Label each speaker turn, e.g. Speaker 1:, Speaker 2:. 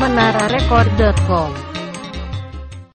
Speaker 1: menararecord.com